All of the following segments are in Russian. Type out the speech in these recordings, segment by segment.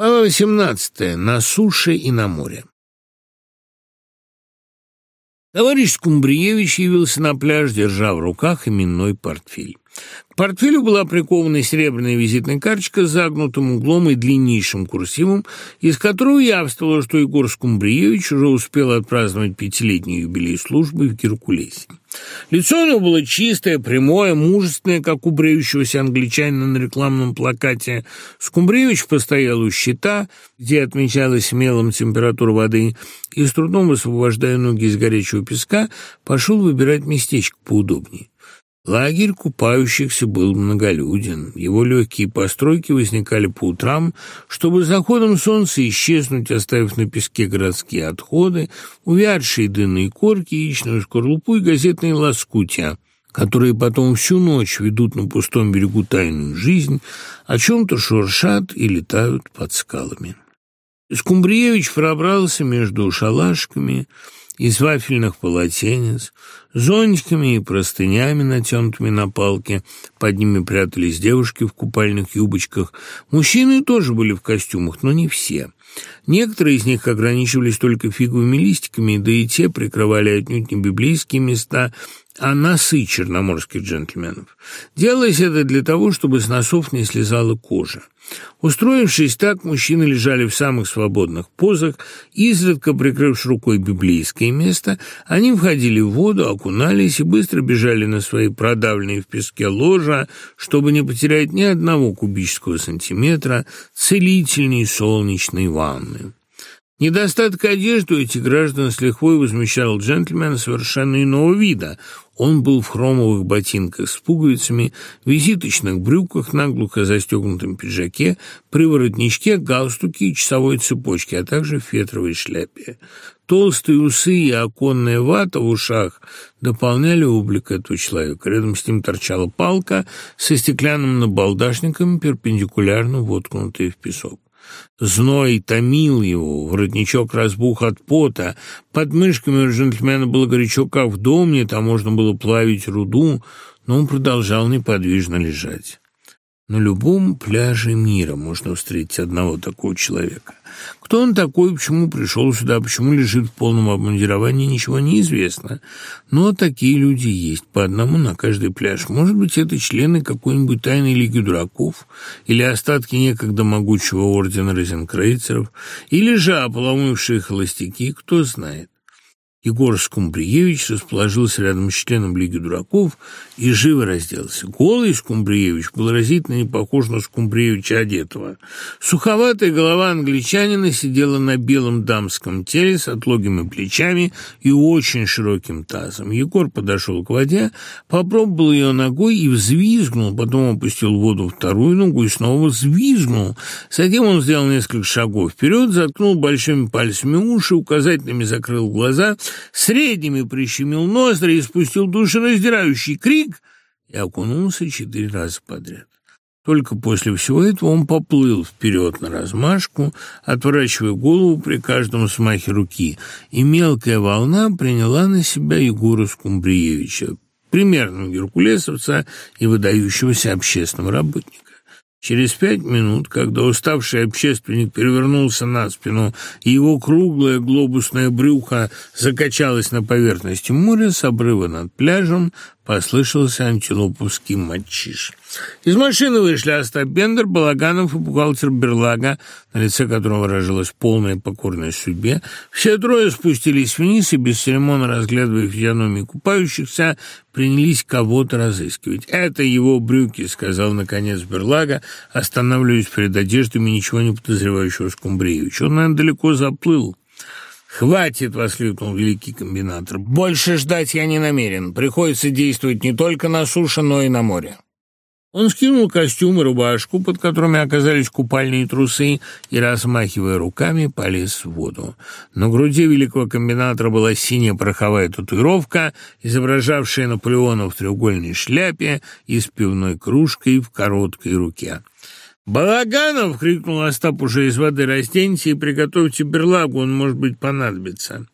Глава 18. На суше и на море. Товарищ Скумбриевич явился на пляж, держа в руках именной портфель. К Портфелю была прикована серебряная визитная карточка с загнутым углом и длиннейшим курсивом, из которого явствовало, что Егор Скумбриевич уже успел отпраздновать пятилетний юбилей службы в Геркулесе. Лицо у него было чистое, прямое, мужественное, как у бреющегося англичанина на рекламном плакате. Скумбриевич постоял у щита, где отмечалась мелом температура воды, и с трудом освобождая ноги из горячего песка, пошел выбирать местечко поудобнее. Лагерь купающихся был многолюден. Его легкие постройки возникали по утрам, чтобы заходом солнца исчезнуть, оставив на песке городские отходы, увядшие дынные корки, яичную скорлупу и газетные лоскутия, которые потом всю ночь ведут на пустом берегу тайную жизнь, о чем-то шуршат и летают под скалами. Скумбриевич пробрался между шалашками — из вафельных полотенец, зонтиками и простынями, натянутыми на палке. Под ними прятались девушки в купальных юбочках. Мужчины тоже были в костюмах, но не все. Некоторые из них ограничивались только фигурами листиками, да и те прикрывали отнюдь не библейские места, а носы черноморских джентльменов. Делалось это для того, чтобы с носов не слезала кожа. Устроившись так, мужчины лежали в самых свободных позах, изредка прикрывши рукой библейское место, они входили в воду, окунались и быстро бежали на свои продавленные в песке ложа, чтобы не потерять ни одного кубического сантиметра целительной солнечной воды главным. Недостаток одежды у этих граждан слегка возмещал джентльмен совершенно иного вида. Он был в хромовых ботинках с пуговицами, визиточных брюках, наглухо застегнутом пиджаке, приворотничке, галстуке и часовой цепочке, а также фетровой шляпе. Толстые усы и оконная вата в ушах дополняли облик этого человека. Рядом с ним торчала палка со стеклянным набалдашником, перпендикулярно воткнутая в песок зной томил его, воротничок разбух от пота, под мышками у джентльмена был горячок, как в домне, там можно было плавить руду, но он продолжал неподвижно лежать на любом пляже мира можно встретить одного такого человека. Кто он такой, почему пришел сюда, почему лежит в полном обмундировании, ничего не известно. Но такие люди есть, по одному на каждый пляж. Может быть, это члены какой-нибудь тайной лиги дураков, или остатки некогда могучего ордена розенкрейцеров, или же ополомывшие холостяки, кто знает. Егор Скумбриевич расположился рядом с членом Лиги дураков и живо разделся. Голый Скумбриевич был разительно не похож на Скумбриевича одетого. Суховатая голова англичанина сидела на белом дамском теле с отлогими плечами и очень широким тазом. Егор подошел к воде, попробовал ее ногой и взвизгнул, потом опустил в воду вторую ногу и снова взвизгнул. Затем он сделал несколько шагов вперед, заткнул большими пальцами уши, указательными закрыл глаза – средними прищемил ноздри и спустил душераздирающий крик и окунулся четыре раза подряд. Только после всего этого он поплыл вперед на размашку, отворачивая голову при каждом смахе руки, и мелкая волна приняла на себя Егора Скумбриевича, примерного геркулесовца и выдающегося общественного работника. Через пять минут, когда уставший общественник перевернулся на спину, и его круглое глобусное брюхо закачалось на поверхности моря с обрыва над пляжем, Послышался антилоповский мальчиш. Из машины вышли, оставь Бендер, Балаганов и бухгалтер Берлага, на лице которого выражалась полная покорная судьбе. Все трое спустились вниз и, без церемона разглядывая физиономии купающихся, принялись кого-то разыскивать. «Это его брюки», — сказал, наконец, Берлага, останавливаясь перед одеждами ничего не подозревающего Скумбриевича. «Он, наверное, далеко заплыл». Хватит, воскликнул великий комбинатор. Больше ждать я не намерен. Приходится действовать не только на суше, но и на море. Он скинул костюм и рубашку, под которыми оказались купальные трусы, и, размахивая руками, полез в воду. На груди великого комбинатора была синяя пороховая татуировка, изображавшая Наполеона в треугольной шляпе и с пивной кружкой в короткой руке. «Балаганов!» — крикнул Остап уже из воды растеньте и «Приготовьте берлагу, он, может быть, понадобится».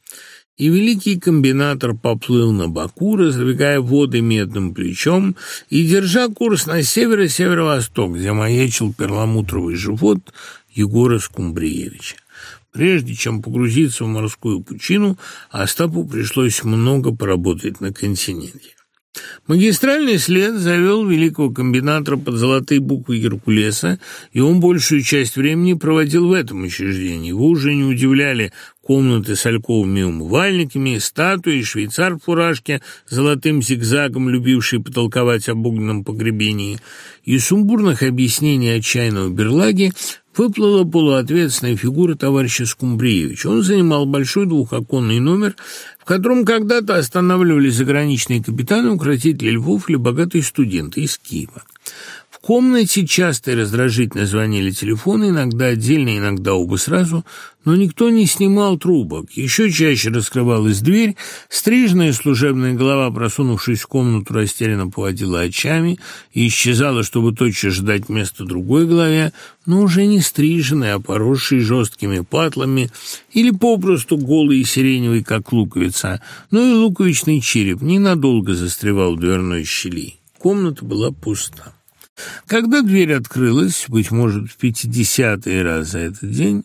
И великий комбинатор поплыл на боку, раздвигая воды медным плечом и держа курс на северо-северо-восток, где маячил перламутровый живот Егора Скумбриевича. Прежде чем погрузиться в морскую пучину, Остапу пришлось много поработать на континенте. Магистральный след завел великого комбинатора под золотые буквы Геркулеса, и он большую часть времени проводил в этом учреждении. Его уже не удивляли комнаты с альковыми умывальниками, статуи, швейцар в фуражке, золотым зигзагом, любивший потолковать об огненном погребении, и сумбурных объяснений отчаянного берлаги Выплыла полуответственное фигура товарища Скумбриевича. Он занимал большой двухоконный номер, в котором когда-то останавливались заграничные капитаны, укротители львов или богатые студенты из Киева комнате частое раздражительное звонили телефоны, иногда отдельно, иногда оба сразу, но никто не снимал трубок. Еще чаще раскрывалась дверь, стрижная служебная голова, просунувшись в комнату, растерянно поводила очами и исчезала, чтобы тотчас ждать места другой голове, но уже не стриженной, а поросшей жесткими патлами или попросту голый и сиреневый, как луковица, но и луковичный череп ненадолго застревал в дверной щели. Комната была пуста. Когда дверь открылась, быть может, в пятидесятый раз за этот день,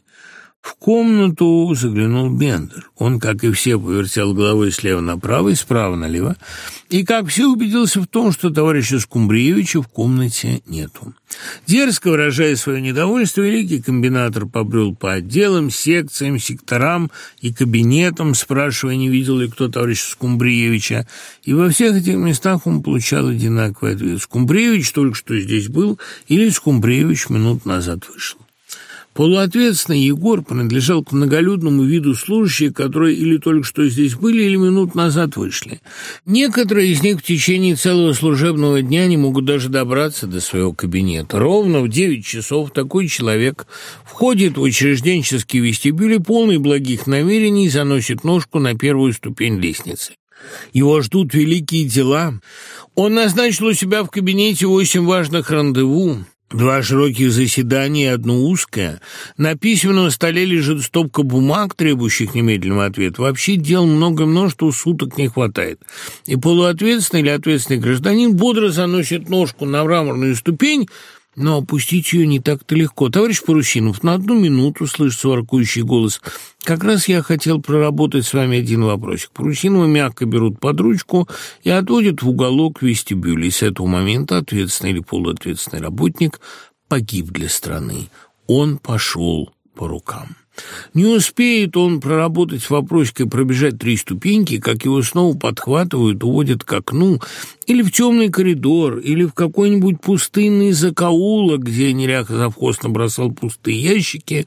в комнату заглянул Бендер. Он, как и все, повертел головой слева направо и справа налево, и, как все, убедился в том, что товарища Скумбриевича в комнате нету. Дерзко выражая свое недовольство, великий комбинатор побрел по отделам, секциям, секторам и кабинетам, спрашивая, не видел ли кто товарища Скумбриевича, и во всех этих местах он получал одинаковый ответ. Скумбриевич только что здесь был или Скумбриевич минут назад вышел. Полуответственные Егор принадлежал к многолюдному виду служащих, которые или только что здесь были, или минут назад вышли. Некоторые из них в течение целого служебного дня не могут даже добраться до своего кабинета. Ровно в девять часов такой человек входит в учрежденческий вестибюль и полный благих намерений заносит ножку на первую ступень лестницы. Его ждут великие дела. Он назначил у себя в кабинете восемь важных рандеву. Два широких заседания и одно узкое. На письменном столе лежит стопка бумаг, требующих немедленного ответа. Вообще дел много-много, что суток не хватает. И полуответственный или ответственный гражданин бодро заносит ножку на мраморную ступень, но опустить ее не так-то легко. Товарищ Парусинов, на одну минуту слышится воркующий голос. Как раз я хотел проработать с вами один вопросик. Парусинова мягко берут под ручку и отводят в уголок вестибюля. И с этого момента ответственный или полуответственный работник погиб для страны. Он пошел по рукам. Не успеет он проработать вопросик и пробежать три ступеньки, как его снова подхватывают, уводят к окну или в темный коридор, или в какой-нибудь пустынный закоулок, где неряка завхоз набросал пустые ящики,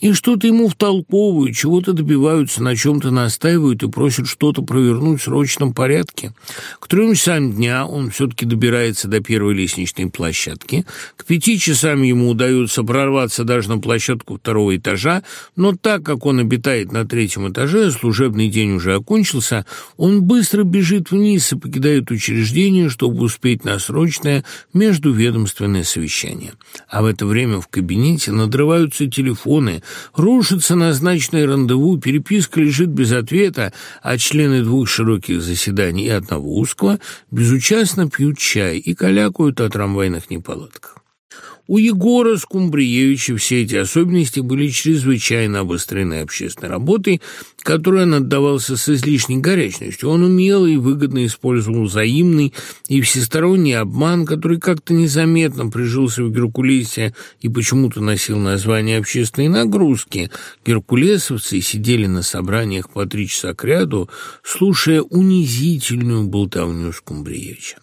и что-то ему втолковывают, чего-то добиваются, на чем-то настаивают и просят что-то провернуть в срочном порядке. К трем часам дня он все-таки добирается до первой лестничной площадки. К пяти часам ему удается прорваться даже на площадку второго этажа, но так как он обитает на третьем этаже, служебный день уже окончился, он быстро бежит вниз и покидает учреждение, убеждение, чтобы успеть на срочное междуведомственное совещание. А в это время в кабинете надрываются телефоны, рушится назначенные рандеву, переписка лежит без ответа, а члены двух широких заседаний и одного узкого безучастно пьют чай и калякают о трамвайных неполадках. У Егора Скумбриевича все эти особенности были чрезвычайно обострены общественной работой, которой он отдавался с излишней горячностью. Он умело и выгодно использовал взаимный и всесторонний обман, который как-то незаметно прижился в Геркулесе и почему-то носил название общественной нагрузки. Геркулесовцы сидели на собраниях по три часа к ряду, слушая унизительную болтовню Скумбриевича.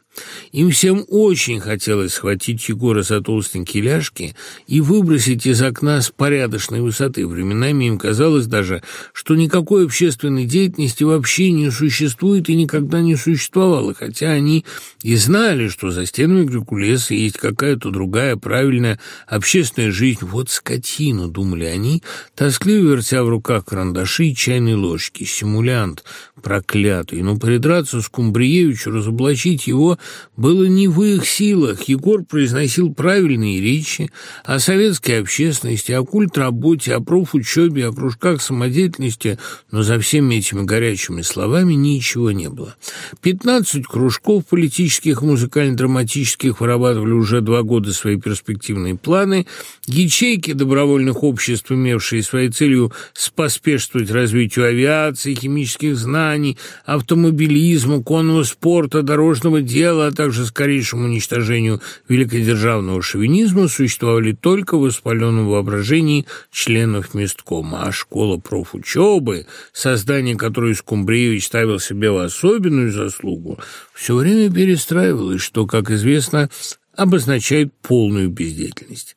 Им всем очень хотелось схватить Егора за толстенькие ляжки и выбросить из окна с порядочной высоты. Временами им казалось даже, что никакой общественной деятельности вообще не существует и никогда не существовало, хотя они и знали, что за стенами Грикулеса есть какая-то другая правильная общественная жизнь. Вот скотину, думали они, тоскливо вертя в руках карандаши и чайные ложки. Симулянт проклятый. Но придраться с Кумбриевичу, разоблачить его было не в их силах. Егор произносил правильные речи о советской общественности, о культ работе, о профучебе, о кружках самодеятельности, но за всеми этими горячими словами ничего не было. Пятнадцать кружков политических, музыкально-драматических вырабатывали уже два года свои перспективные планы. Ячейки добровольных обществ, имевшие своей целью споспешствовать развитию авиации, химических знаний, автомобилизма, конного спорта, дорожного дела, составляла, а также скорейшему уничтожению великодержавного шовинизма существовали только в воспаленном воображении членов месткома, а школа профучебы, создание которой Скумбриевич ставил себе в особенную заслугу, все время перестраивалось, что, как известно, обозначает полную бездеятельность.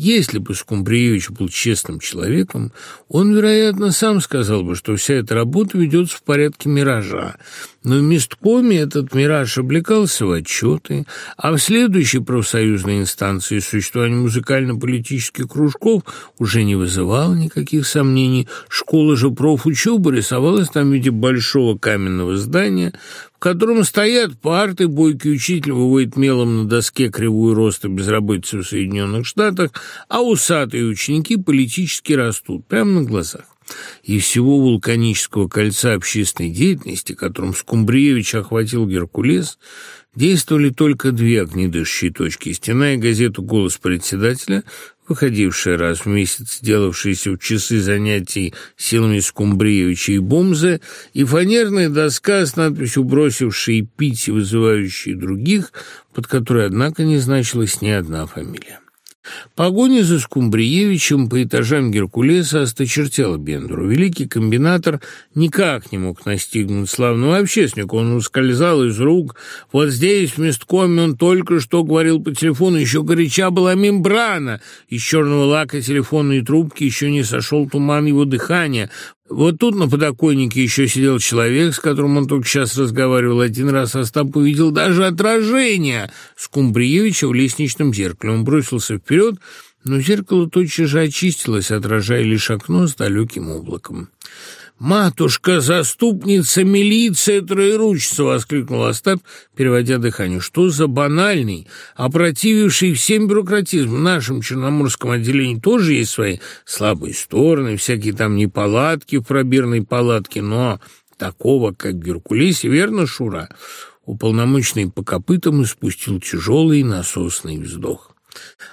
Если бы Скумбриевич был честным человеком, он, вероятно, сам сказал бы, что вся эта работа ведется в порядке миража. Но в месткоме этот мираж облекался в отчеты, а в следующей профсоюзной инстанции существование музыкально-политических кружков уже не вызывало никаких сомнений. Школа же профучебы рисовалась там в виде большого каменного здания, котором стоят парты, бойкий учитель выводит мелом на доске кривую роста безработицы в Соединенных Штатах, а усатые ученики политически растут прямо на глазах. И всего вулканического кольца общественной деятельности, которым Скумбриевич охватил Геркулес, действовали только две огнедышащие точки – стена и газету «Голос председателя», выходивший раз в месяц, делавшийся в часы занятий силами Скумбриевича и Бумза, и фанерная доска с надписью «Бросившие пить и вызывающие других», под которой, однако, не значилась ни одна фамилия. Погоня за Скумбриевичем по этажам Геркулеса осточертела Бендеру. Великий комбинатор никак не мог настигнуть славного общественника. Он ускользал из рук. Вот здесь, в месткоме, он только что говорил по телефону. Еще горяча была мембрана. Из черного лака телефонной трубки еще не сошел туман его дыхания. Вот тут на подоконнике еще сидел человек, с которым он только сейчас разговаривал. Один раз Остап увидел даже отражение Скумбриевича в лестничном зеркале. Он бросился вперед, но зеркало тотчас же очистилось, отражая лишь окно с далеким облаком. «Матушка, заступница милиции троеручится!» — воскликнул Остап, переводя дыхание. «Что за банальный, опротививший всем бюрократизм? В нашем черноморском отделении тоже есть свои слабые стороны, всякие там неполадки в пробирной палатке, но такого, как Геркулес, верно, Шура?» Уполномоченный по копытам испустил тяжелый насосный вздох.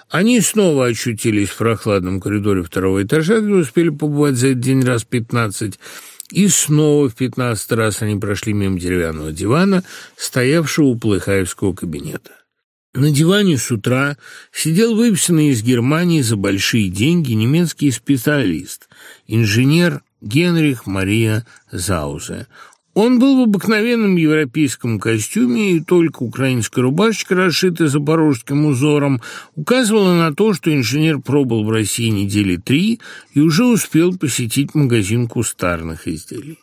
Они снова очутились в прохладном коридоре второго этажа, где успели побывать за один раз пятнадцать, и снова в пятнадцатый раз они прошли мимо деревянного дивана, стоявшего у Плыхаевского кабинета. На диване с утра сидел выписанный из Германии за большие деньги немецкий специалист, инженер Генрих Мария Заузе. Он был в обыкновенном европейском костюме, и только украинская рубашечка, расшитая запорожским узором, указывала на то, что инженер пробыл в России недели три и уже успел посетить магазин кустарных изделий.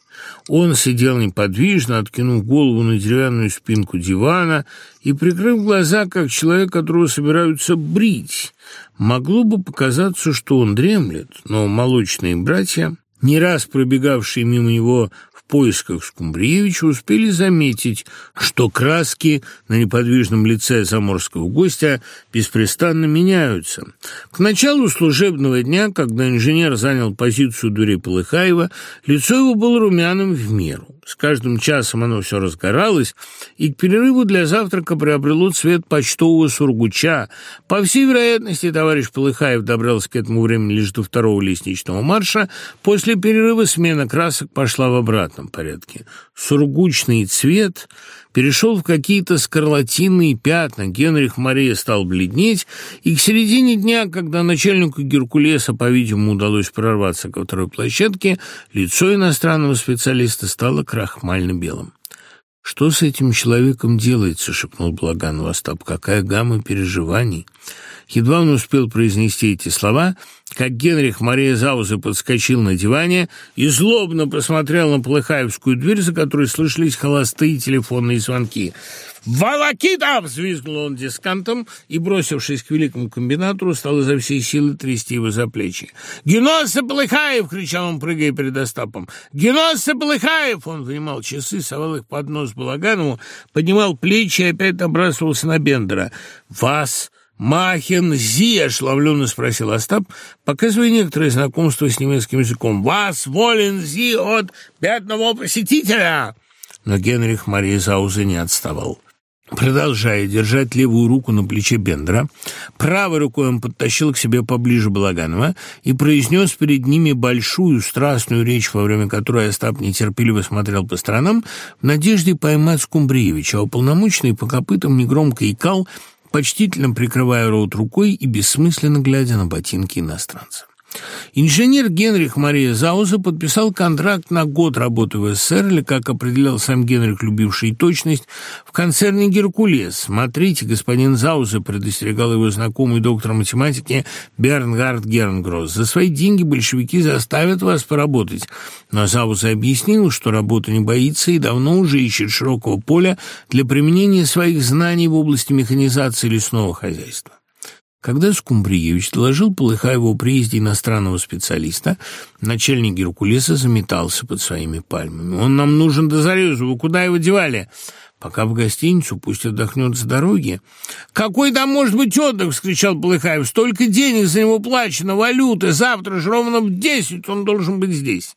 Он сидел неподвижно, откинув голову на деревянную спинку дивана и прикрыв глаза, как человек, которого собираются брить. Могло бы показаться, что он дремлет, но молочные братья не раз пробегавшие мимо него поисках Скумбриевича успели заметить, что краски на неподвижном лице заморского гостя беспрестанно меняются. К началу служебного дня, когда инженер занял позицию дури Полыхаева, лицо его было румяным в меру с каждым часом оно все разгоралось, и к перерыву для завтрака приобрело цвет почтового сургуча. По всей вероятности, товарищ Полыхаев добрался к этому времени лишь до второго лестничного марша. После перерыва смена красок пошла в обратном порядке. Сургучный цвет — перешел в какие-то скарлатинные пятна. Генрих Мария стал бледнеть, и к середине дня, когда начальнику Геркулеса, по-видимому, удалось прорваться ко второй площадке, лицо иностранного специалиста стало крахмально белым. Что с этим человеком делается? шепнул Благан Востап. Какая гамма переживаний! Едва он успел произнести эти слова, как Генрих Мария Зауза подскочил на диване и злобно посмотрел на Плыхаевскую дверь, за которой слышались холостые телефонные звонки волокит а взвизгнул он дискантом и, бросившись к великому комбинатору, стал изо всей силы трясти его за плечи. «Генон Саплыхаев!» — кричал он, прыгая перед Остапом. «Генон Саплыхаев!» Он вынимал часы, совал их под нос Балаганову, поднимал плечи и опять набрасывался на Бендера. «Вас!» «Махин Зи», — ошеломленно спросил Остап, показывая некоторое знакомство с немецким языком. «Вас волен Зи от пятного посетителя!» Но Генрих Мария Заузы не отставал продолжая держать левую руку на плече Бендера, правой рукой он подтащил к себе поближе Балаганова и произнес перед ними большую страстную речь, во время которой Остап нетерпеливо смотрел по сторонам в надежде поймать Скумбриевича, а уполномоченный по копытам негромко икал, почтительно прикрывая рот рукой и бессмысленно глядя на ботинки иностранца. Инженер Генрих Мария Зауза подписал контракт на год работы в СССР, или, как определял сам Генрих, любивший точность, в концерне «Геркулес». Смотрите, господин Зауза предостерегал его знакомый доктор математики Бернгард Гернгросс. За свои деньги большевики заставят вас поработать. Но Зауза объяснил, что работы не боится и давно уже ищет широкого поля для применения своих знаний в области механизации лесного хозяйства. Когда Скумбриевич доложил Полыхаеву о приезде иностранного специалиста, начальник Геркулеса заметался под своими пальмами. «Он нам нужен до зарезу, вы куда его девали?» «Пока в гостиницу, пусть отдохнет с дороги». «Какой там может быть отдых?» — вскричал Полыхаев. «Столько денег за него плачено, валюты, завтра же ровно в десять он должен быть здесь».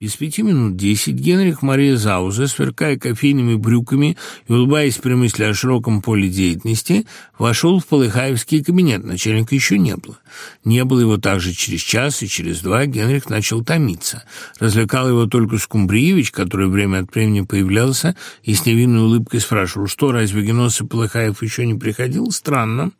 Без пяти минут десять Генрих Мария Зауза, сверкая кофейными брюками и улыбаясь при мысли о широком поле деятельности, вошел в Полыхаевский кабинет. Начальника еще не было. Не было его также через час и через два Генрих начал томиться. Развлекал его только Скумбриевич, который время от времени появлялся и с невинной улыбкой спрашивал, что, разве Генос и Полыхаев еще не приходил? Странно.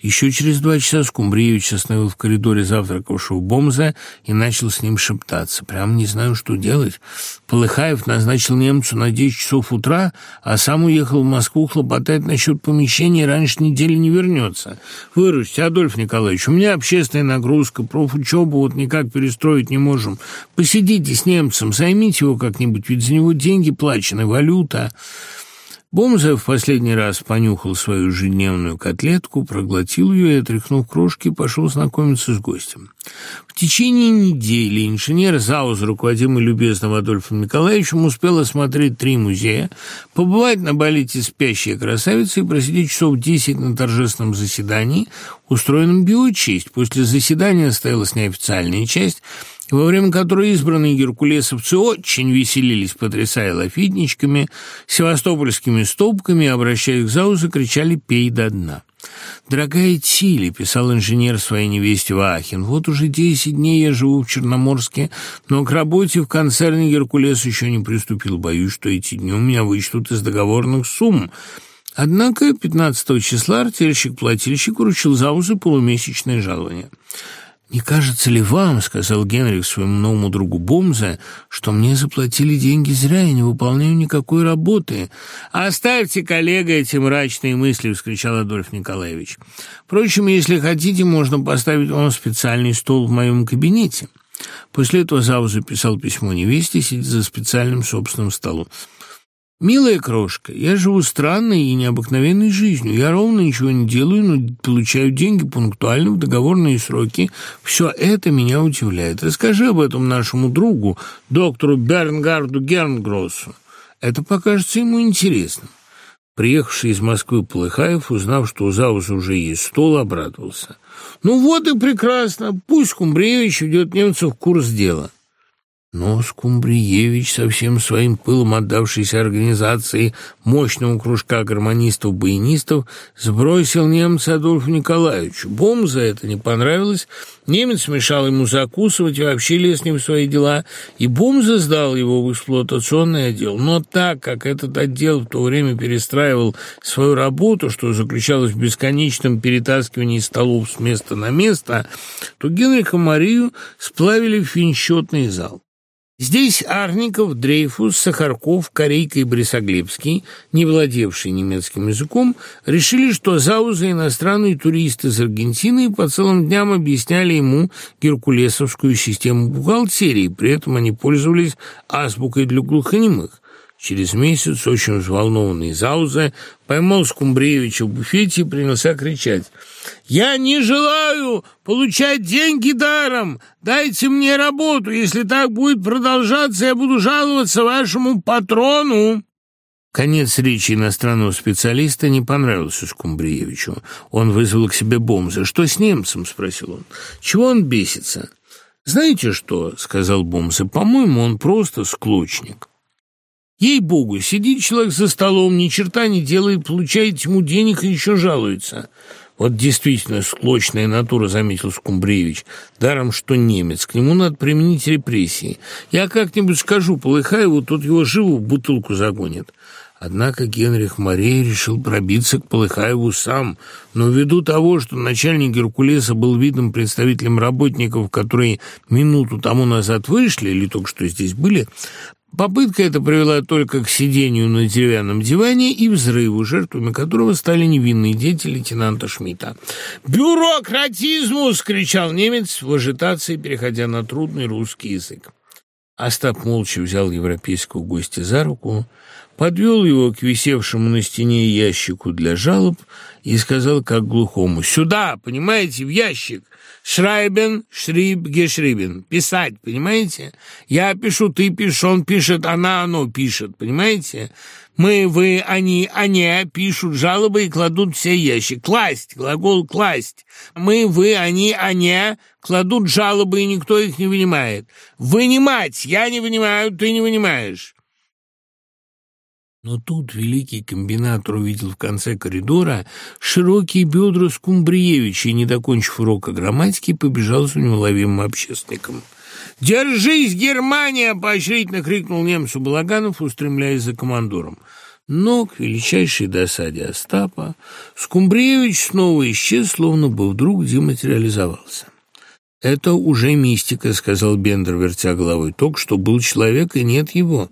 Еще через два часа Скумбриевич остановил в коридоре завтракавшего бомза и начал с ним шептаться. Прям не знаю, что делать. Полыхаев назначил немцу на 10 часов утра, а сам уехал в Москву хлопотать насчет помещения и раньше недели не вернется. Выручьте, Адольф Николаевич, у меня общественная нагрузка, профучебу вот никак перестроить не можем. Посидите с немцем, займите его как-нибудь, ведь за него деньги плачены, валюта... Бомзов в последний раз понюхал свою ежедневную котлетку, проглотил ее и, отряхнув крошки, пошел знакомиться с гостем. В течение недели инженер Зауз, руководимый любезным Адольфом Николаевичем, успел осмотреть три музея, побывать на балете «Спящая красавица» и просидеть часов десять на торжественном заседании, устроенном в. После заседания состоялась неофициальная часть – во время которой избранные Геркулесовцы очень веселились, потрясая лафитничками, севастопольскими столбками, обращаясь к залу, кричали: «пей до дна». «Дорогая Тили», — писал инженер своей невесте Вахин, — «вот уже десять дней я живу в Черноморске, но к работе в концерне «Геркулес» еще не приступил. Боюсь, что эти дни у меня вычтут из договорных сумм». Однако 15 числа артельщик-плательщик вручил Заузу полумесячное жалование. Не кажется ли вам, — сказал Генрих своему новому другу Бумзе, — что мне заплатили деньги зря, я не выполняю никакой работы? — Оставьте, коллега, эти мрачные мысли, — вскричал Адольф Николаевич. — Впрочем, если хотите, можно поставить вам специальный стол в моем кабинете. После этого Зау записал письмо невесте, сидя за специальным собственным столом. «Милая крошка, я живу странной и необыкновенной жизнью. Я ровно ничего не делаю, но получаю деньги пунктуально, в договорные сроки. Все это меня удивляет. Расскажи об этом нашему другу, доктору Бернгарду Гернгроссу. Это покажется ему интересным». Приехавший из Москвы Полыхаев, узнав, что у Зауза уже есть стол, обрадовался. «Ну вот и прекрасно. Пусть Кумбреевич ведет немцев в курс дела». Но скумбриевич со всем своим пылом, отдавшийся организации мощного кружка гармонистов-баянистов, сбросил немца Адольфу Николаевичу. Бом за это не понравилось, немец мешал ему закусывать и вообще лез с ним в свои дела, и Бумза сдал его в эксплуатационный отдел. Но так как этот отдел в то время перестраивал свою работу, что заключалось в бесконечном перетаскивании столов с места на место, то Генриха Марию сплавили в финчетный зал. Здесь Арников, Дрейфус, Сахарков, Корейка и Брисоглебский, не владевшие немецким языком, решили, что заузы иностранные туристы из Аргентины по целым дням объясняли ему геркулесовскую систему бухгалтерии, при этом они пользовались азбукой для глухонемых. Через месяц, очень взволнованный и поймал Скумбриевича в буфете и принялся кричать. «Я не желаю получать деньги даром! Дайте мне работу! Если так будет продолжаться, я буду жаловаться вашему патрону!» Конец речи иностранного специалиста не понравился Скумбриевичу. Он вызвал к себе Бомза. «Что с немцем?» – спросил он. «Чего он бесится?» «Знаете что?» – сказал Бомза. «По-моему, он просто склочник». Ей-богу, сидит человек за столом, ни черта не делает, получает ему денег и еще жалуется. Вот действительно склочная натура, заметил Скумбриевич. Даром, что немец. К нему надо применить репрессии. Я как-нибудь скажу Полыхаеву, тот его живо в бутылку загонит. Однако Генрих Морей решил пробиться к Полыхаеву сам, но ввиду того, что начальник Геркулеса был видным представителем работников, которые минуту тому назад вышли или только что здесь были, Попытка эта привела только к сидению на деревянном диване и взрыву, жертвами которого стали невинные дети лейтенанта Шмидта. «Бюрократизму!» — скричал немец в ажитации, переходя на трудный русский язык. Остап молча взял европейского гостя за руку, подвел его к висевшему на стене ящику для жалоб и сказал как глухому «Сюда, понимаете, в ящик! Шрайбен, шриб, гешрибен. Писать, понимаете? Я пишу, ты пишешь, он пишет, она, оно пишет, понимаете? Мы, вы, они, они пишут жалобы и кладут все ящик. Класть, глагол класть. Мы, вы, они, они кладут жалобы, и никто их не вынимает. Вынимать, я не вынимаю, ты не вынимаешь». Но тут великий комбинатор увидел в конце коридора широкие бедра Скумбриевича и, не докончив урока грамматики, побежал с неуловимым общественником. «Держись, Германия!» — поощрительно крикнул немцу Балаганов, устремляясь за командором. Но, к величайшей досаде Остапа, Скумбриевич снова исчез, словно бы вдруг дематериализовался. «Это уже мистика», — сказал Бендер, вертя головой. «Только что был человек, и нет его».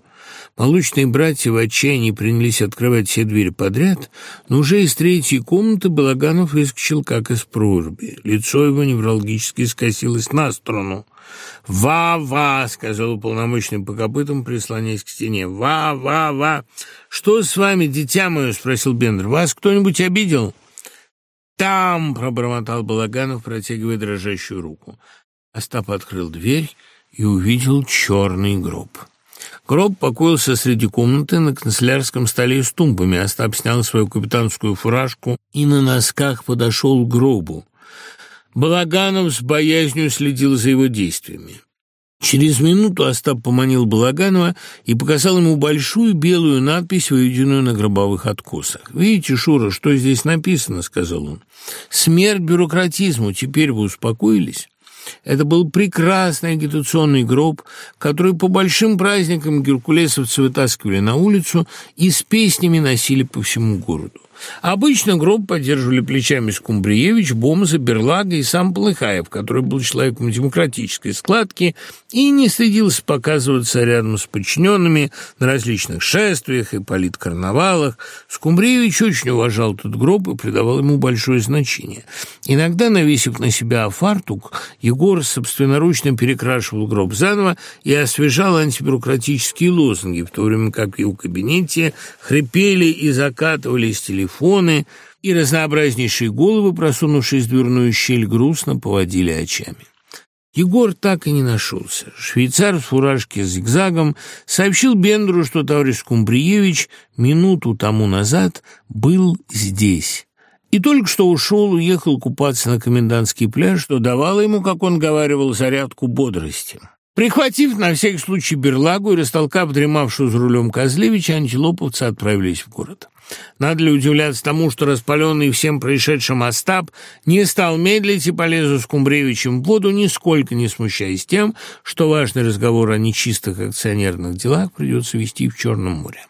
Молочные братья в отчаянии принялись открывать все двери подряд, но уже из третьей комнаты Балаганов выскочил, как из проруби. Лицо его неврологически скосилось на сторону. «Ва-ва!» — сказал уполномоченный по копытам, прислоняясь к стене. «Ва-ва-ва! Что с вами, дитя мое?» — спросил Бендер. «Вас кто-нибудь обидел?» «Там!» — пробормотал Балаганов, протягивая дрожащую руку. Остап открыл дверь и увидел черный гроб. Гроб покоился среди комнаты на канцелярском столе с тумбами, Остап снял свою капитанскую фуражку и на носках подошел к гробу. Балаганов с боязнью следил за его действиями. Через минуту Остап поманил Балаганова и показал ему большую белую надпись, выведенную на гробовых откосах. «Видите, Шура, что здесь написано?» — сказал он. «Смерть бюрократизму. Теперь вы успокоились?» Это был прекрасный агитационный гроб, который по большим праздникам геркулесовцы вытаскивали на улицу и с песнями носили по всему городу. Обычно гроб поддерживали плечами Скумбриевич, Бомза, Берлага и сам Полыхаев, который был человеком демократической складки и не стыдился показываться рядом с подчиненными на различных шествиях и политкарнавалах. Скумбриевич очень уважал эту гроб и придавал ему большое значение. Иногда, навесив на себя фартук, Егор собственноручно перекрашивал гроб заново и освежал антибюрократические лозунги, в то время как и у кабинете хрипели и закатывались телефоны телефоны и разнообразнейшие головы, просунувшись в дверную щель, грустно поводили очами. Егор так и не нашелся. Швейцар в фуражке с зигзагом сообщил Бендеру, что товарищ Кумбриевич минуту тому назад был здесь. И только что ушел, уехал купаться на комендантский пляж, что давало ему, как он говаривал, зарядку бодрости. Прихватив на всякий случай берлагу и растолкав дремавшую за рулем Козлевич, Антилоповцы отправились в город. Надо ли удивляться тому, что распаленный всем происшедшим Остап не стал медлить и полез у Кумбревичем в воду, нисколько не смущаясь тем, что важный разговор о нечистых акционерных делах придется вести в Черном море.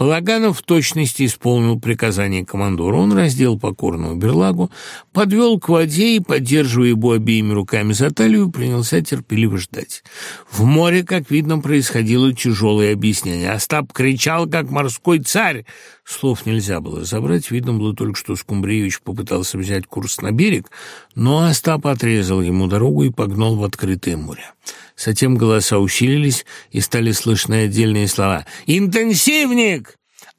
Балаганов в точности исполнил приказание командора. Он раздел покорную берлагу, подвел к воде и, поддерживая его обеими руками за талию, принялся терпеливо ждать. В море, как видно, происходило тяжелое объяснение. Остап кричал, как морской царь. Слов нельзя было забрать. Видно было только, что Скумбриевич попытался взять курс на берег, но Остап отрезал ему дорогу и погнал в открытое море. Затем голоса усилились и стали слышны отдельные слова. «Интенсивник!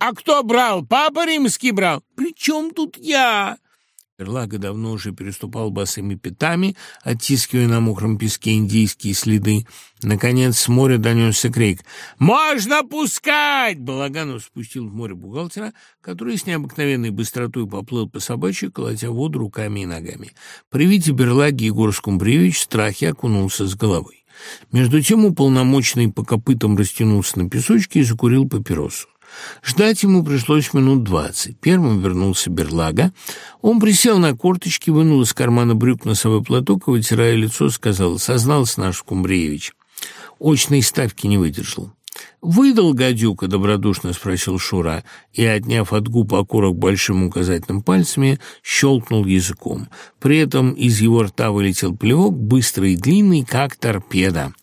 А кто брал? Папа римский брал. При чем тут я? Перлага давно уже переступал босыми пятами, оттискивая на мокром песке индийские следы. Наконец с моря донесся крик. «Можно пускать!» Балаганов спустил в море бухгалтера, который с необыкновенной быстротой поплыл по собачьей колотя воду руками и ногами. При виде берлаги Егор Скумбриевич в страхе окунулся с головой. Между тем уполномоченный по копытам растянулся на песочке и закурил папиросу. Ждать ему пришлось минут двадцать. Первым вернулся Берлага. Он присел на корточки, вынул из кармана брюк носовой платок и, вытирая лицо, сказал «Сознался наш Кумбреевич. Очной ставки не выдержал». «Выдал, гадюка!» — добродушно спросил Шура, и, отняв от губ окурок большим указательным пальцами, щелкнул языком. При этом из его рта вылетел плевок, быстрый и длинный, как торпеда.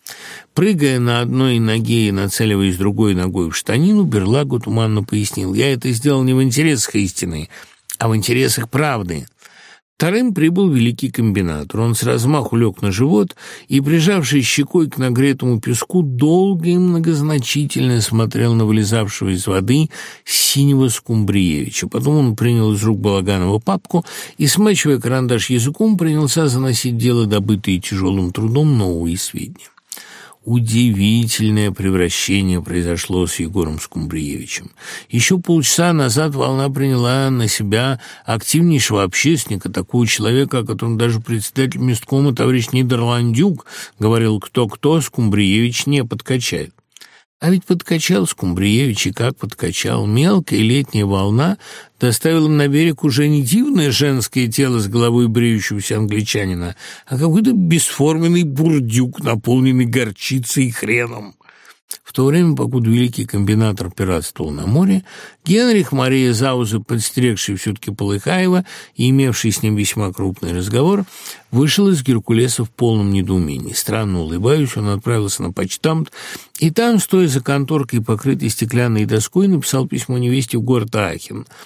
Прыгая на одной ноге и нацеливаясь другой ногой в штанину, Берлагу туманно пояснил. «Я это сделал не в интересах истины, а в интересах правды». Вторым прибыл великий комбинатор. Он с размаху лег на живот и, прижавшись щекой к нагретому песку, долго и многозначительно смотрел на вылезавшего из воды синего Скумбриевича. Потом он принял из рук Балаганова папку и, смачивая карандаш языком, принялся заносить дело, добытые тяжелым трудом, новые сведения. Удивительное превращение произошло с Егором Скумбриевичем. Еще полчаса назад волна приняла на себя активнейшего общественника, такого человека, о котором даже председатель месткома товарищ Нидерландюк говорил «кто-кто, Скумбриевич не подкачает». А ведь подкачал Скумбриевич и как подкачал. Мелкая летняя волна доставил им на берег уже не дивное женское тело с головой бреющегося англичанина, а какой-то бесформенный бурдюк, наполненный горчицей и хреном. В то время, покуда великий комбинатор пиратствовал на море, Генрих Мария Зауза, подстерегший все-таки Полыхаева и имевший с ним весьма крупный разговор, вышел из Геркулеса в полном недоумении. Странно улыбаясь, он отправился на почтамт, и там, стоя за конторкой, покрытой стеклянной доской, написал письмо невесте в город Ахен –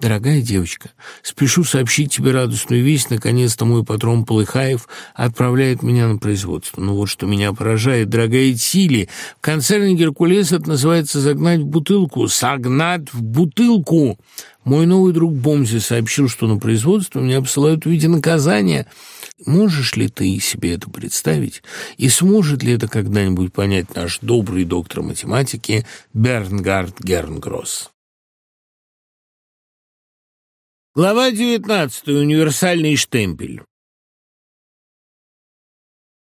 «Дорогая девочка, спешу сообщить тебе радостную весть. Наконец-то мой патрон Полыхаев отправляет меня на производство. Но вот что меня поражает, дорогая Тили, в концерне «Геркулес» это называется «загнать в бутылку». «Согнать в бутылку!» Мой новый друг Бомзи сообщил, что на производство меня посылают в виде наказания. Можешь ли ты себе это представить? И сможет ли это когда-нибудь понять наш добрый доктор математики Бернгард Гернгросс? Глава 19. Универсальный штемпель.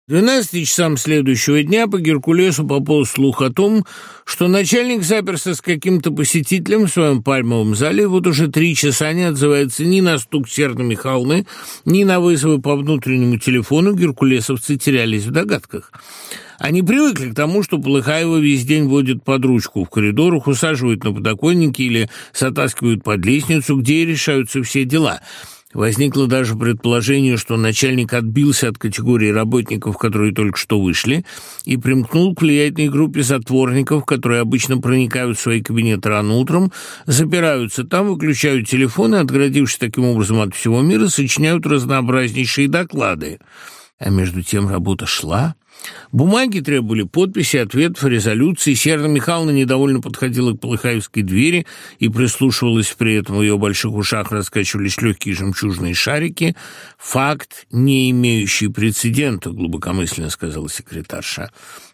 12 часам следующего дня по Геркулесу пополз слух о том, что начальник заперся с каким-то посетителем в своем пальмовом зале, вот уже три часа не отзывается ни на стук серна Михайловны, ни на вызовы по внутреннему телефону, геркулесовцы терялись в догадках. Они привыкли к тому, что Полыхаева весь день водит под ручку в коридорах, усаживают на подоконнике или затаскивают под лестницу, где и решаются все дела – Возникло даже предположение, что начальник отбился от категории работников, которые только что вышли, и примкнул к влиятельной группе затворников, которые обычно проникают в свои кабинеты рано утром, запираются там, выключают телефоны, отгородившись таким образом от всего мира, сочиняют разнообразнейшие доклады. А между тем работа шла, Бумаги требовали подписи, ответов в резолюции. Сера Михайловна недовольно подходила к Полыхаевской двери и прислушивалась при этом. В ее больших ушах раскачивались легкие жемчужные шарики. «Факт, не имеющий прецедента», — глубокомысленно сказала секретарша.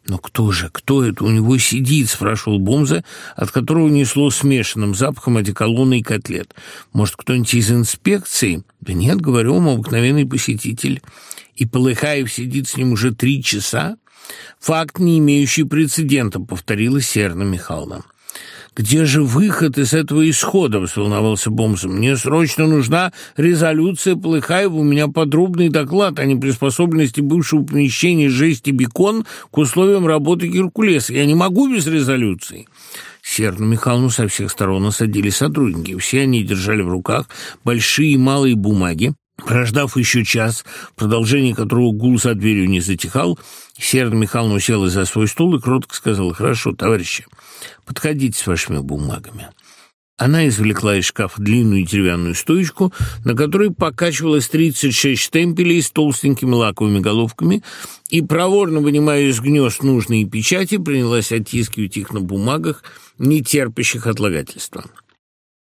«Но кто же, кто это у него сидит?» — спрашивал Бомза, от которого несло смешанным запахом одеколона и котлет. «Может, кто-нибудь из инспекции?» «Да нет, — говорю, — обыкновенный посетитель» и Полыхаев сидит с ним уже три часа, факт, не имеющий прецедента, повторила Серна Михайловна. «Где же выход из этого исхода?» – взволновался Бомза. «Мне срочно нужна резолюция Полыхаева, у меня подробный доклад о неприспособленности бывшего помещения жести Бекон к условиям работы Геркулеса. Я не могу без резолюции». Серну Михайловну со всех сторон осадили сотрудники. Все они держали в руках большие и малые бумаги, Прождав еще час, продолжение которого гул за дверью не затихал, Серд Михайловна уселась за свой стул и кротко сказала, «Хорошо, товарищи, подходите с вашими бумагами». Она извлекла из шкафа длинную деревянную стоечку, на которой покачивалось 36 штемпелей с толстенькими лаковыми головками, и, проворно вынимая из гнезд нужные печати, принялась оттискивать их на бумагах, не терпящих отлагательства.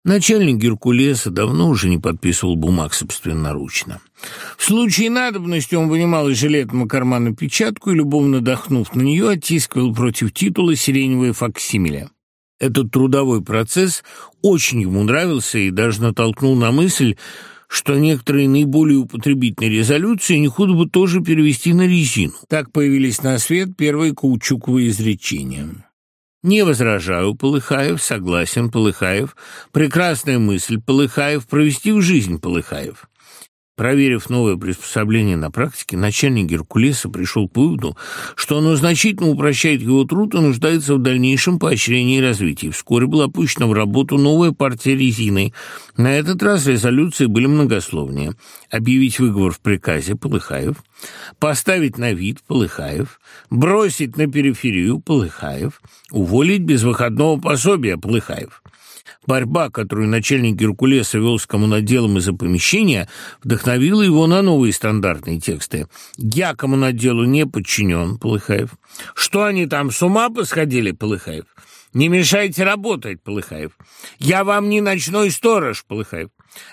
Начальник Геркулеса давно уже не подписывал бумаг собственноручно. В случае надобности он вынимал из жилетного кармана печатку и, любовно дохнув на нее, оттискивал против титула сиреневое факсимиля. Этот трудовой процесс очень ему нравился и даже натолкнул на мысль, что некоторые наиболее употребительные резолюции не худо бы тоже перевести на резину. Так появились на свет первые каучуковые изречения. Не возражаю, Полыхаев, согласен, Полыхаев. Прекрасная мысль, Полыхаев, провести в жизнь, Полыхаев. Проверив новое приспособление на практике, начальник Геркулеса пришел к выводу, что оно значительно упрощает его труд и нуждается в дальнейшем поощрении и развитии. Вскоре была пущена в работу новая партия резины. На этот раз резолюции были многословнее. Объявить выговор в приказе Полыхаев, поставить на вид Полыхаев, бросить на периферию Полыхаев, уволить без выходного пособия Полыхаев. Борьба, которую начальник Геркулеса вел с коммунаделом из-за помещения, вдохновила его на новые стандартные тексты. «Я коммунаделу не подчинен», — Полыхаев. «Что они там, с ума посходили?» — Полыхаев. «Не мешайте работать», — Полыхаев. «Я вам не ночной сторож», — Полыхаев.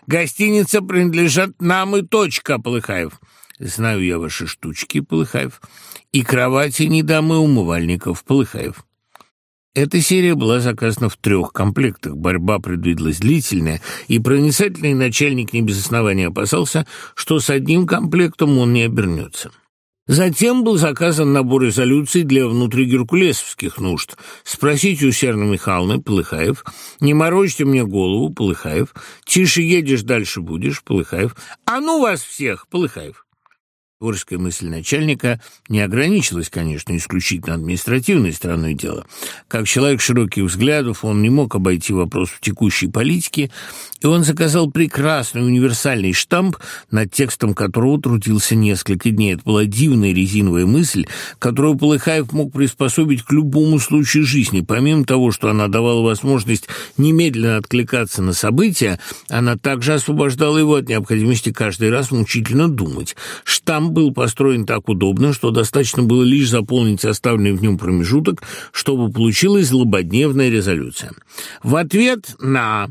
«Гостиница принадлежат нам и точка», — Полыхаев. «Знаю я ваши штучки», — Полыхаев. «И кровати не дамы умывальников», — Полыхаев. Эта серия была заказана в трех комплектах. Борьба предвиделась длительная, и проницательный начальник не без основания опасался, что с одним комплектом он не обернется. Затем был заказан набор резолюций для внутригеркулесовских нужд. Спросите у Серны Михайловны, Полыхаев. Не морочьте мне голову, Полыхаев. Тише едешь, дальше будешь, Полыхаев. А ну вас всех, Полыхаев горская мысль начальника не ограничилась, конечно, исключительно административной стороной дела. Как человек широких взглядов, он не мог обойти вопрос в текущей политике, и он заказал прекрасный универсальный штамп, над текстом которого трудился несколько дней. Это была дивная резиновая мысль, которую Полыхаев мог приспособить к любому случаю жизни. Помимо того, что она давала возможность немедленно откликаться на события, она также освобождала его от необходимости каждый раз мучительно думать. Штамп был построен так удобно, что достаточно было лишь заполнить оставленный в нем промежуток, чтобы получилась злободневная резолюция. В ответ на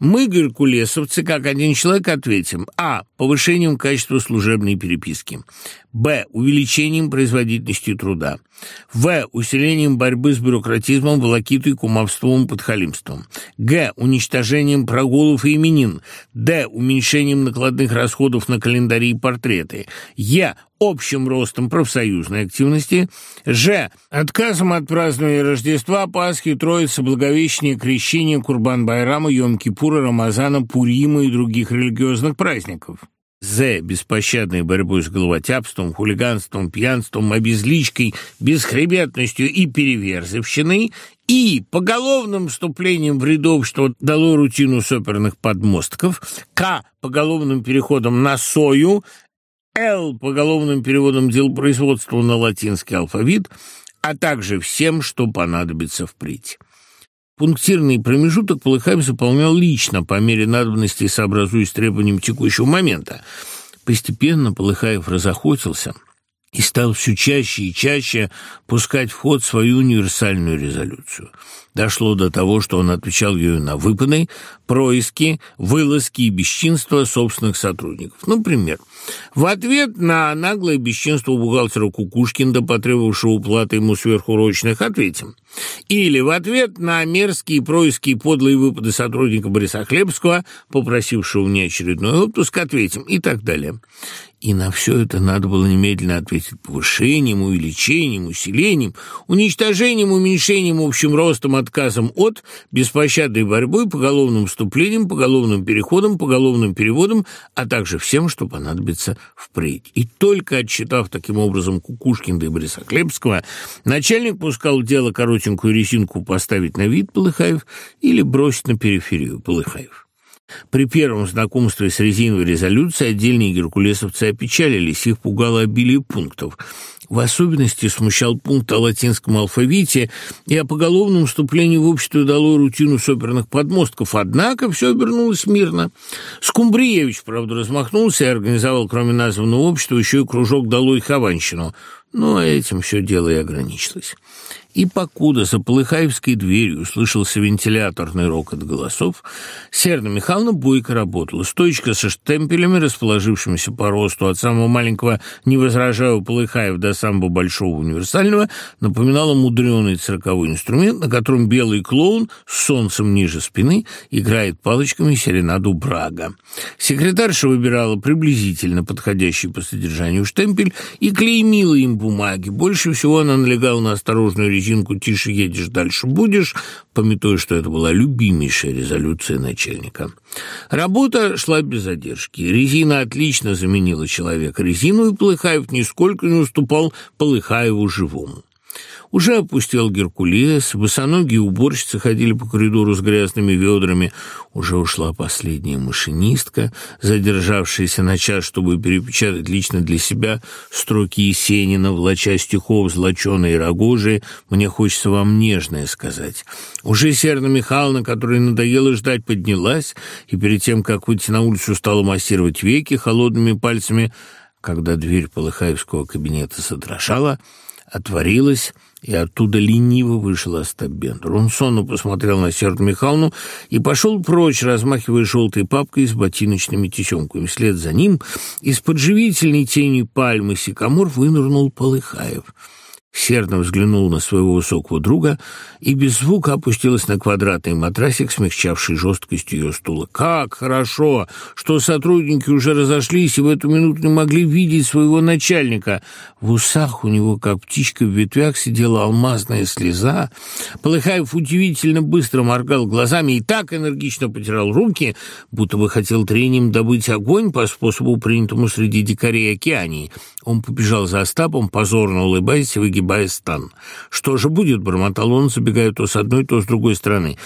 мы, геркулесовцы, как один человек ответим А. Повышением качества служебной переписки Б. Увеличением производительности труда В. Усилением борьбы с бюрократизмом, волокитой, кумовством подхалимством Г. Уничтожением прогулов и именин Д. Уменьшением накладных расходов на календари и портреты Е общим ростом профсоюзной активности, ж. отказом от празднования Рождества, Пасхи, Троицы, Благовещения, Крещения, Курбан-Байрама, Йом-Кипура, Рамазана, Пурима и других религиозных праздников. З. Беспощадной борьбой с головотяпством, хулиганством, пьянством, обезличкой, бесхребетностью и переверзывщиной. И поголовным вступлением в рядов, что дало рутину соперных подмостков. К. Поголовным переходом на сою. «Л» по головным переводам дел производства на латинский алфавит, а также всем, что понадобится впредь. Пунктирный промежуток Плыхаев заполнял лично, по мере надобности и сообразуясь требованиям текущего момента. Постепенно Полыхаев разохотился – и стал все чаще и чаще пускать в ход свою универсальную резолюцию. Дошло до того, что он отвечал ее на выпады, происки, вылазки и бесчинства собственных сотрудников. Например, в ответ на наглое бесчинство бухгалтера Кукушкина, потребовавшего уплаты ему сверхурочных, ответим. Или в ответ на мерзкие происки и подлые выпады сотрудника Бориса Хлебского, попросившего мне очередной отпуск, ответим и так далее. И на все это надо было немедленно ответить повышением, увеличением, усилением, уничтожением, уменьшением, общим ростом, отказом от, беспощадной борьбой, поголовным вступлением, поголовным переходом, поголовным переводом, а также всем, что понадобится впредь. И только отчитав таким образом Кукушкина и Борисоклебского, начальник пускал в дело коротенькую резинку поставить на вид Полыхаев или бросить на периферию Полыхаев. При первом знакомстве с резиновой резолюцией отдельные геркулесовцы опечалились, их пугало обилие пунктов. В особенности смущал пункт о латинском алфавите и о поголовном вступлении в общество дало рутину соперных подмостков, однако все обернулось мирно. Скумбриевич, правда, размахнулся и организовал, кроме названного общества, еще и кружок «Долой Хованщину», но этим все дело и ограничилось. И покуда за Полыхаевской дверью слышался вентиляторный рокот голосов, Серна Михайловна бойко работала. Стоечка со штемпелями, расположившимися по росту от самого маленького «Не возражаю Полыхаев» до самого большого универсального, напоминала мудреный цирковой инструмент, на котором белый клоун с солнцем ниже спины играет палочками серенаду Брага. Секретарша выбирала приблизительно подходящий по содержанию штемпель и клеймила им бумаги. Больше всего она налегала на осторожную речь резинку тише едешь, дальше будешь. Пометуя, что это была любимейшая резолюция начальника. Работа шла без задержки. Резина отлично заменила человека резину, и Полыхаев нисколько не уступал Полыхаеву живому уже опустил Геркулес, босоногий уборщицы ходили по коридору с грязными ведрами, уже ушла последняя машинистка, задержавшаяся на час, чтобы перепечатать лично для себя строки Есенина, влача стихов, злоченые и рогожие, мне хочется вам нежное сказать. Уже Серна Михайловна, которой надоело ждать, поднялась, и перед тем, как выйти на улицу, стала массировать веки холодными пальцами, когда дверь Полыхаевского кабинета задрожала, отворилась, и оттуда лениво вышел Остабендер. Он сонно посмотрел на Серду Михайловну и пошел прочь, размахивая желтой папкой с ботиночными теченками. Вслед за ним из-под живительной тени пальмы сикамор вынырнул Полыхаев — Сердно взглянул на своего высокого друга и без звука опустилась на квадратный матрасик, смягчавший жесткость ее стула. «Как хорошо, что сотрудники уже разошлись и в эту минуту не могли видеть своего начальника!» В усах у него, как птичка в ветвях, сидела алмазная слеза. Полыхаев удивительно быстро моргал глазами и так энергично потирал руки, будто бы хотел трением добыть огонь по способу, принятому среди дикарей океании. Он побежал за Остапом, позорно улыбаясь, выгибая Байстан. Что же будет, бормотал он, забегая то с одной, то с другой стороны.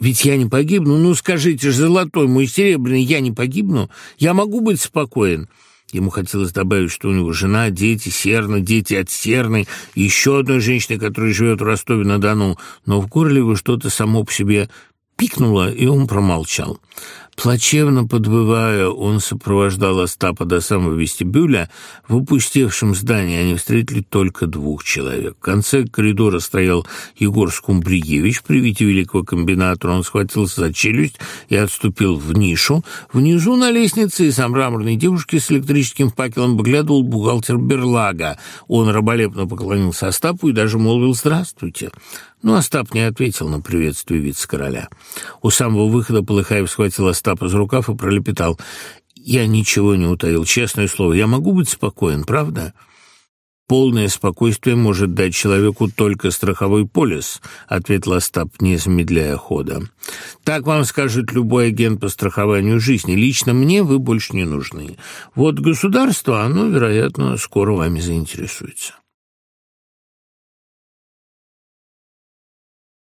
Ведь я не погибну. Ну, скажите же, золотой мой серебряный, я не погибну. Я могу быть спокоен. Ему хотелось добавить, что у него жена, дети, серна, дети от серной. еще одной женщины, которая живет в Ростове-на-Дону. Но в горле его что-то само по себе пикнуло, и он промолчал плачевно подбывая, он сопровождал Остапа до самого вестибюля. В опустевшем здании они встретили только двух человек. В конце коридора стоял Егор Скумбриевич. При виде великого комбинатора он схватился за челюсть и отступил в нишу. Внизу на лестнице и сам мраморной девушке с электрическим факелом выглядывал бухгалтер Берлага. Он раболепно поклонился Остапу и даже молвил «Здравствуйте». Но Остап не ответил на приветствие вице-короля. У самого выхода Полыхаев схватил Остапа Остап из рукав и пролепетал. «Я ничего не утаил, честное слово. Я могу быть спокоен, правда?» «Полное спокойствие может дать человеку только страховой полис», — ответил Остап, не замедляя хода. «Так вам скажет любой агент по страхованию жизни. Лично мне вы больше не нужны. Вот государство, оно, вероятно, скоро вами заинтересуется».